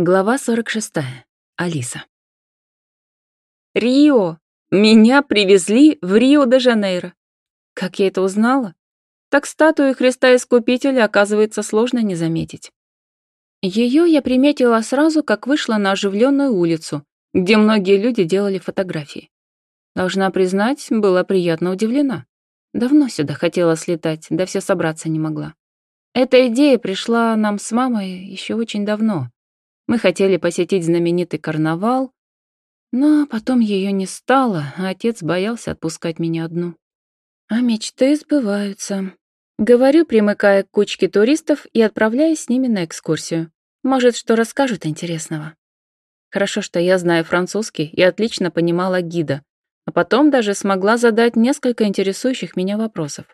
Глава 46. Алиса. Рио! Меня привезли в Рио-де-Жанейро. Как я это узнала? Так статую Христа Искупителя, оказывается, сложно не заметить. Ее я приметила сразу, как вышла на оживленную улицу, где многие люди делали фотографии. Должна признать, была приятно удивлена. Давно сюда хотела слетать, да все собраться не могла. Эта идея пришла нам с мамой еще очень давно. Мы хотели посетить знаменитый карнавал, но потом ее не стало, а отец боялся отпускать меня одну. А мечты сбываются. Говорю, примыкая к кучке туристов и отправляясь с ними на экскурсию. Может, что расскажут интересного. Хорошо, что я знаю французский и отлично понимала гида, а потом даже смогла задать несколько интересующих меня вопросов.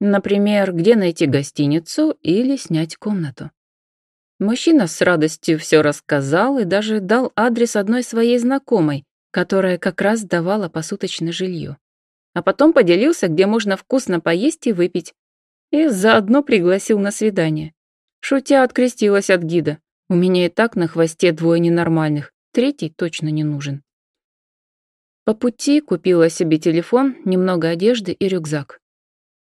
Например, где найти гостиницу или снять комнату. Мужчина с радостью все рассказал и даже дал адрес одной своей знакомой, которая как раз давала посуточное жилье. А потом поделился, где можно вкусно поесть и выпить. И заодно пригласил на свидание. Шутя открестилась от гида. У меня и так на хвосте двое ненормальных, третий точно не нужен. По пути купила себе телефон, немного одежды и рюкзак.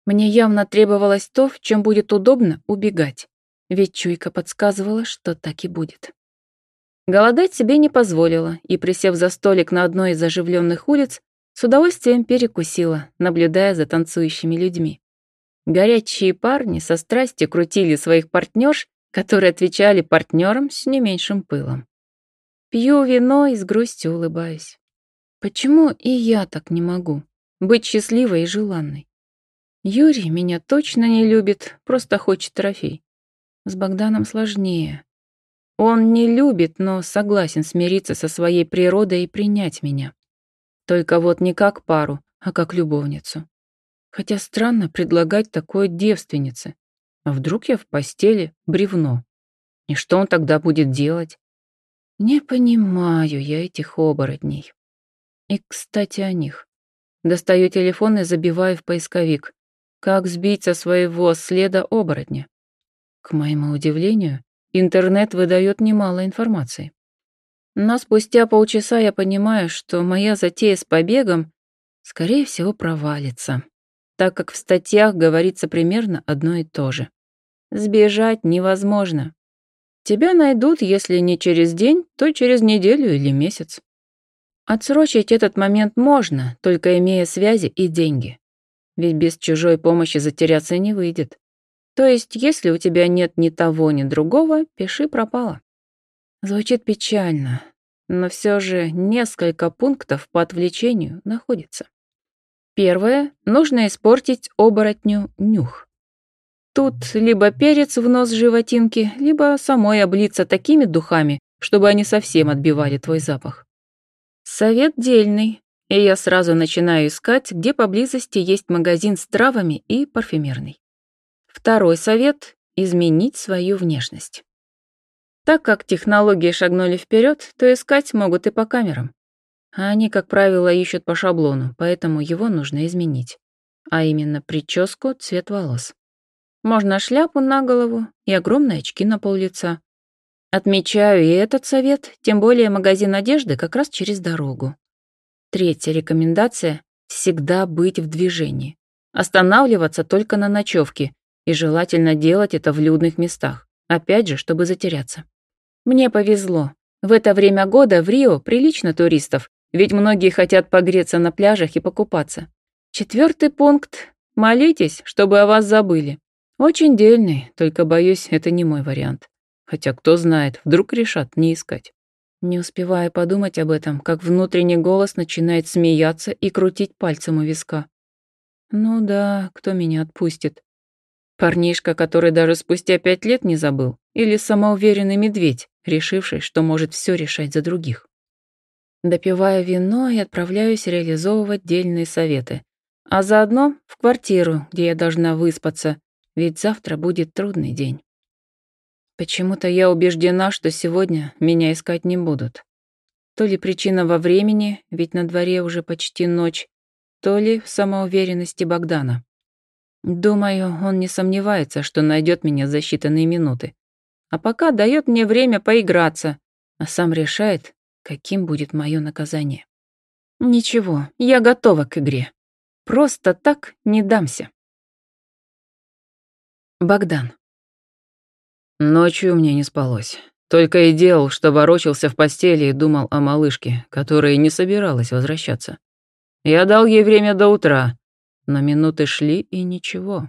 Мне явно требовалось то, в чем будет удобно убегать ведь чуйка подсказывала, что так и будет. Голодать себе не позволила и, присев за столик на одной из оживленных улиц, с удовольствием перекусила, наблюдая за танцующими людьми. Горячие парни со страстью крутили своих партнерш, которые отвечали партнерам с не меньшим пылом. Пью вино и с грустью улыбаюсь. Почему и я так не могу? Быть счастливой и желанной. Юрий меня точно не любит, просто хочет трофей. С Богданом сложнее. Он не любит, но согласен смириться со своей природой и принять меня. Только вот не как пару, а как любовницу. Хотя странно предлагать такое девственнице. А вдруг я в постели бревно? И что он тогда будет делать? Не понимаю я этих оборотней. И, кстати, о них. Достаю телефон и забиваю в поисковик. Как сбить со своего следа оборотня? К моему удивлению, интернет выдает немало информации. Но спустя полчаса я понимаю, что моя затея с побегом, скорее всего, провалится, так как в статьях говорится примерно одно и то же. Сбежать невозможно. Тебя найдут, если не через день, то через неделю или месяц. Отсрочить этот момент можно, только имея связи и деньги. Ведь без чужой помощи затеряться не выйдет. То есть, если у тебя нет ни того, ни другого, пиши пропало. Звучит печально, но все же несколько пунктов по отвлечению находится. Первое. Нужно испортить оборотню нюх. Тут либо перец в нос животинки, либо самой облиться такими духами, чтобы они совсем отбивали твой запах. Совет дельный, и я сразу начинаю искать, где поблизости есть магазин с травами и парфюмерный. Второй совет – изменить свою внешность. Так как технологии шагнули вперед, то искать могут и по камерам. А они, как правило, ищут по шаблону, поэтому его нужно изменить. А именно прическу, цвет волос. Можно шляпу на голову и огромные очки на пол лица. Отмечаю и этот совет, тем более магазин одежды как раз через дорогу. Третья рекомендация – всегда быть в движении. Останавливаться только на ночевке и желательно делать это в людных местах, опять же, чтобы затеряться. Мне повезло. В это время года в Рио прилично туристов, ведь многие хотят погреться на пляжах и покупаться. Четвертый пункт. Молитесь, чтобы о вас забыли. Очень дельный, только, боюсь, это не мой вариант. Хотя, кто знает, вдруг решат не искать. Не успевая подумать об этом, как внутренний голос начинает смеяться и крутить пальцем у виска. Ну да, кто меня отпустит? Парнишка, который даже спустя пять лет не забыл, или самоуверенный медведь, решивший, что может все решать за других. Допиваю вино и отправляюсь реализовывать дельные советы. А заодно в квартиру, где я должна выспаться, ведь завтра будет трудный день. Почему-то я убеждена, что сегодня меня искать не будут. То ли причина во времени, ведь на дворе уже почти ночь, то ли в самоуверенности Богдана. Думаю, он не сомневается, что найдет меня за считанные минуты. а пока дает мне время поиграться, а сам решает, каким будет мое наказание. Ничего, я готова к игре. Просто так не дамся. Богдан. Ночью мне не спалось. Только и делал, что ворочался в постели и думал о малышке, которая не собиралась возвращаться. Я дал ей время до утра, но минуты шли и ничего.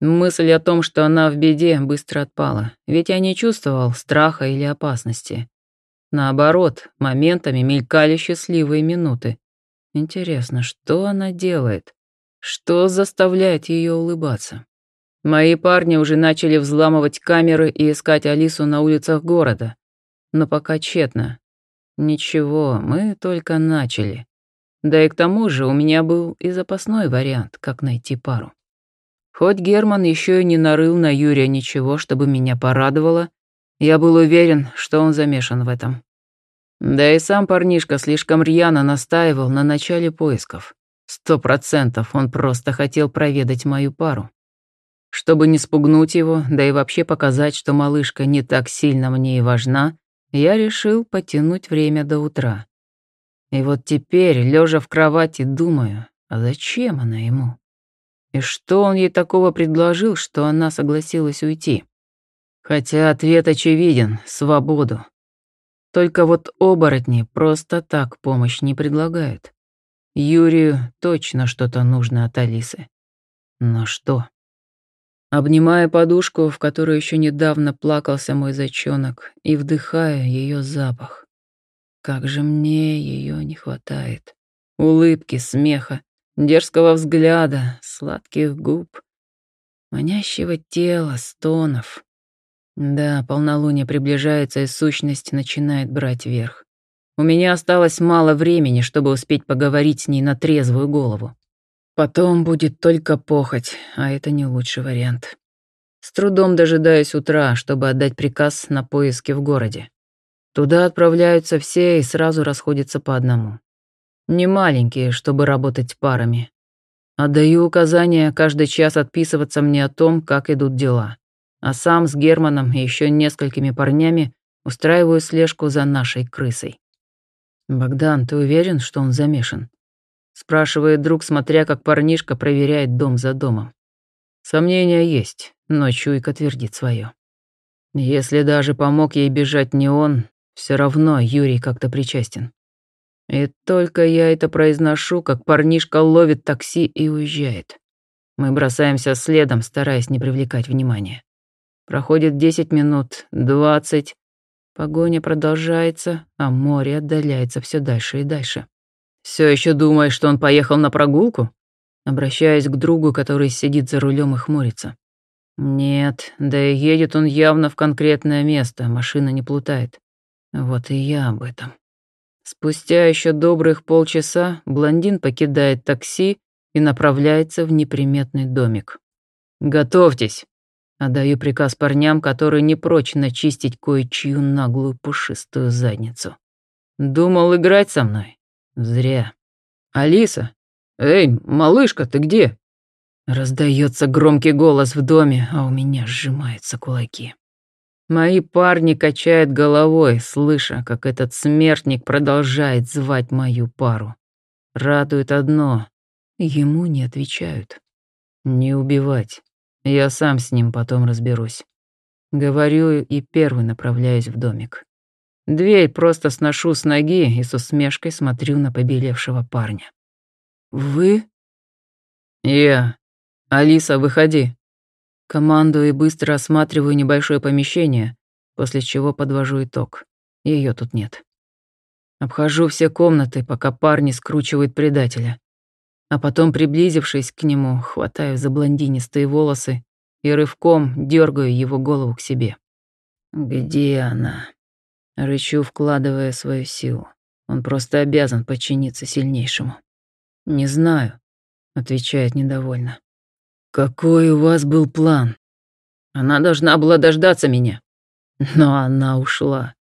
Мысль о том, что она в беде, быстро отпала, ведь я не чувствовал страха или опасности. Наоборот, моментами мелькали счастливые минуты. Интересно, что она делает? Что заставляет ее улыбаться? Мои парни уже начали взламывать камеры и искать Алису на улицах города. Но пока тщетно. Ничего, мы только начали. Да и к тому же у меня был и запасной вариант, как найти пару. Хоть Герман еще и не нарыл на Юрия ничего, чтобы меня порадовало, я был уверен, что он замешан в этом. Да и сам парнишка слишком рьяно настаивал на начале поисков. Сто процентов он просто хотел проведать мою пару. Чтобы не спугнуть его, да и вообще показать, что малышка не так сильно мне и важна, я решил потянуть время до утра. И вот теперь, лежа в кровати, думаю, а зачем она ему? И что он ей такого предложил, что она согласилась уйти? Хотя ответ очевиден — свободу. Только вот оборотни просто так помощь не предлагают. Юрию точно что-то нужно от Алисы. Но что? Обнимая подушку, в которой еще недавно плакался мой зайчонок, и вдыхая ее запах. Как же мне ее не хватает. Улыбки, смеха, дерзкого взгляда, сладких губ, манящего тела, стонов. Да, полнолуние приближается, и сущность начинает брать верх. У меня осталось мало времени, чтобы успеть поговорить с ней на трезвую голову. Потом будет только похоть, а это не лучший вариант. С трудом дожидаюсь утра, чтобы отдать приказ на поиски в городе. Туда отправляются все и сразу расходятся по одному. Не маленькие, чтобы работать парами. Отдаю указания каждый час отписываться мне о том, как идут дела. А сам с Германом и еще несколькими парнями устраиваю слежку за нашей крысой. «Богдан, ты уверен, что он замешан?» Спрашивает друг, смотря как парнишка проверяет дом за домом. Сомнения есть, но чуйка твердит свое. Если даже помог ей бежать не он, все равно Юрий как-то причастен. И только я это произношу, как парнишка ловит такси и уезжает. Мы бросаемся следом, стараясь не привлекать внимания. Проходит 10 минут, 20. Погоня продолжается, а море отдаляется все дальше и дальше. Все еще думаешь, что он поехал на прогулку? Обращаясь к другу, который сидит за рулем и хмурится. Нет, да и едет он явно в конкретное место, машина не плутает. Вот и я об этом. Спустя еще добрых полчаса блондин покидает такси и направляется в неприметный домик. «Готовьтесь!» Отдаю приказ парням, которые не прочь начистить кое-чью наглую пушистую задницу. «Думал играть со мной? Зря. Алиса! Эй, малышка, ты где?» Раздается громкий голос в доме, а у меня сжимаются кулаки. Мои парни качают головой, слыша, как этот смертник продолжает звать мою пару. Радует одно — ему не отвечают. Не убивать. Я сам с ним потом разберусь. Говорю и первый направляюсь в домик. Дверь просто сношу с ноги и с усмешкой смотрю на побелевшего парня. «Вы?» «Я. Алиса, выходи». Командую и быстро осматриваю небольшое помещение, после чего подвожу итог. Ее тут нет. Обхожу все комнаты, пока парни скручивают предателя. А потом, приблизившись к нему, хватаю за блондинистые волосы и рывком дергаю его голову к себе. «Где она?» Рычу, вкладывая свою силу. Он просто обязан подчиниться сильнейшему. «Не знаю», — отвечает недовольно. Какой у вас был план? Она должна была дождаться меня. Но она ушла,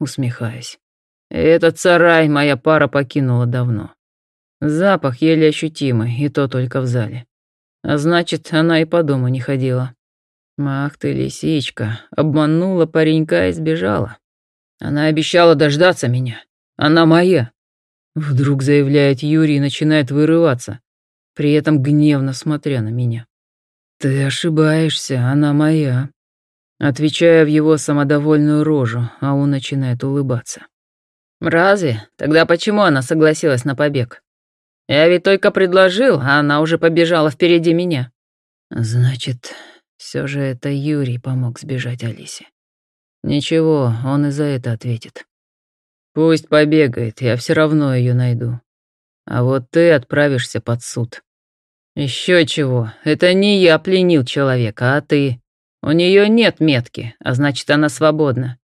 усмехаясь. Этот сарай моя пара покинула давно. Запах еле ощутимый, и то только в зале. А значит, она и по дому не ходила. Ах ты, лисичка, обманула паренька и сбежала. Она обещала дождаться меня. Она моя. Вдруг заявляет Юрий и начинает вырываться, при этом гневно смотря на меня. Ты ошибаешься, она моя. Отвечая в его самодовольную рожу, а он начинает улыбаться. «Разве? Тогда почему она согласилась на побег? Я ведь только предложил, а она уже побежала впереди меня». «Значит, все же это Юрий помог сбежать Алисе. Ничего, он и за это ответит. Пусть побегает, я все равно ее найду. А вот ты отправишься под суд. Еще чего, это не я пленил человека, а ты. У нее нет метки, а значит, она свободна.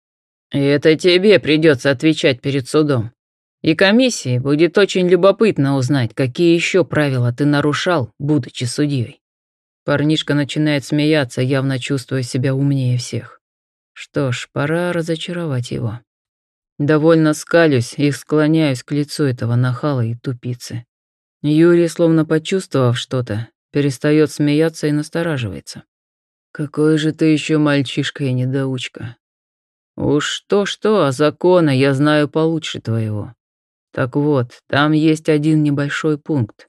И это тебе придется отвечать перед судом. И комиссии будет очень любопытно узнать, какие еще правила ты нарушал, будучи судьей. Парнишка начинает смеяться, явно чувствуя себя умнее всех. Что ж, пора разочаровать его. Довольно скалюсь и склоняюсь к лицу этого нахала и тупицы. Юрий, словно почувствовав что-то, перестает смеяться и настораживается. «Какой же ты еще мальчишка и недоучка. Уж то-что, а закона я знаю получше твоего. Так вот, там есть один небольшой пункт.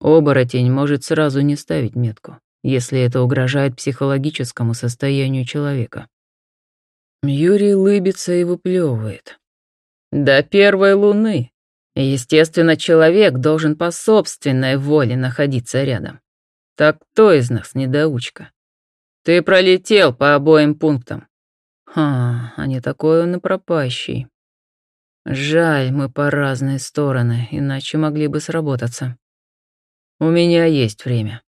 Оборотень может сразу не ставить метку, если это угрожает психологическому состоянию человека. Юрий лыбится и выплевывает. До первой луны. Естественно, человек должен по собственной воле находиться рядом. Так кто из нас недоучка? Ты пролетел по обоим пунктам. Ха, а не такой он и пропащий. Жаль, мы по разные стороны, иначе могли бы сработаться. У меня есть время.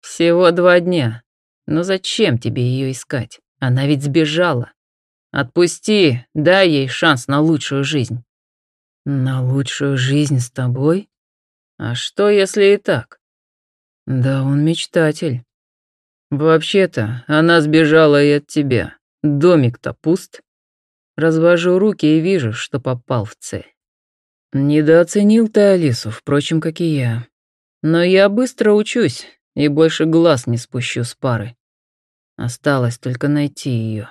Всего два дня. Но зачем тебе ее искать? Она ведь сбежала. Отпусти, дай ей шанс на лучшую жизнь. На лучшую жизнь с тобой? А что, если и так? Да он мечтатель. Вообще-то, она сбежала и от тебя. Домик-то пуст. Развожу руки и вижу, что попал в цель. Недооценил ты Алису, впрочем, как и я. Но я быстро учусь и больше глаз не спущу с пары. Осталось только найти ее.